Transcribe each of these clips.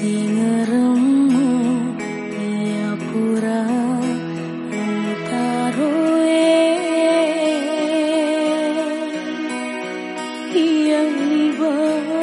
singerengmu ia pura entaroe ia libang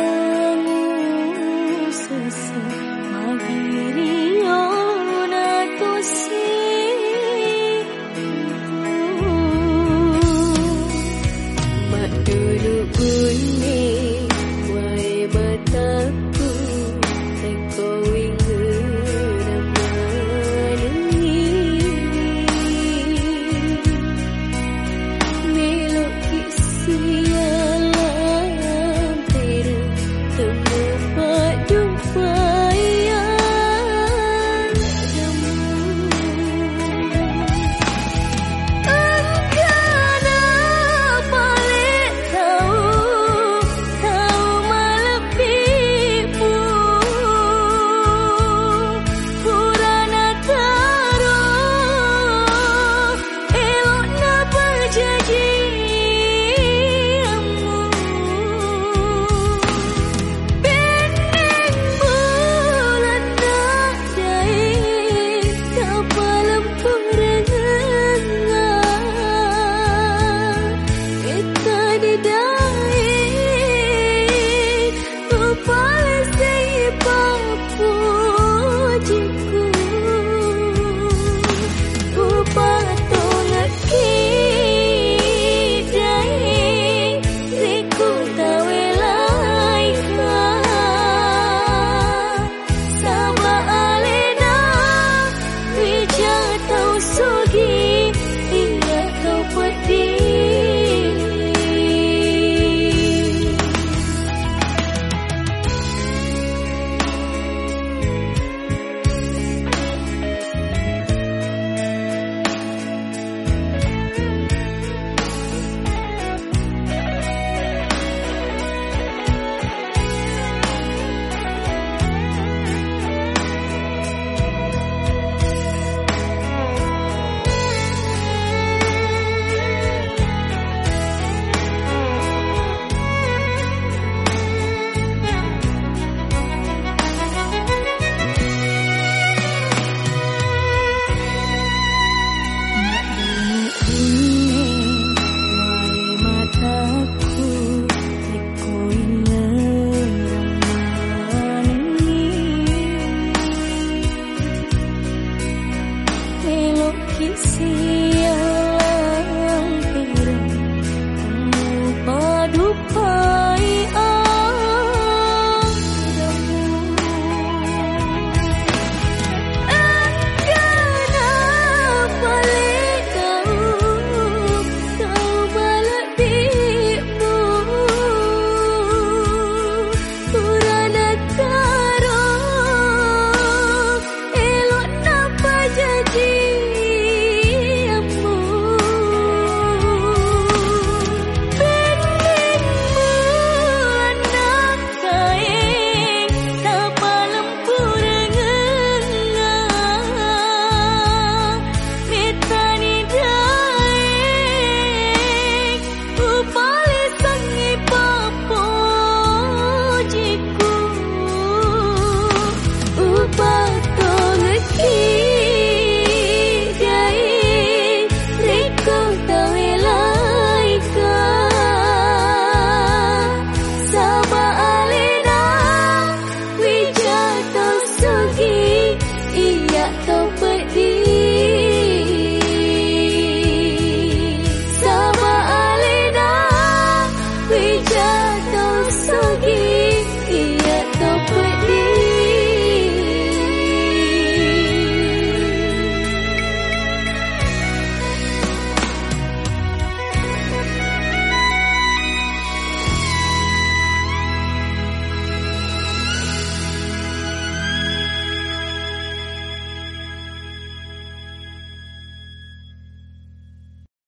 lupa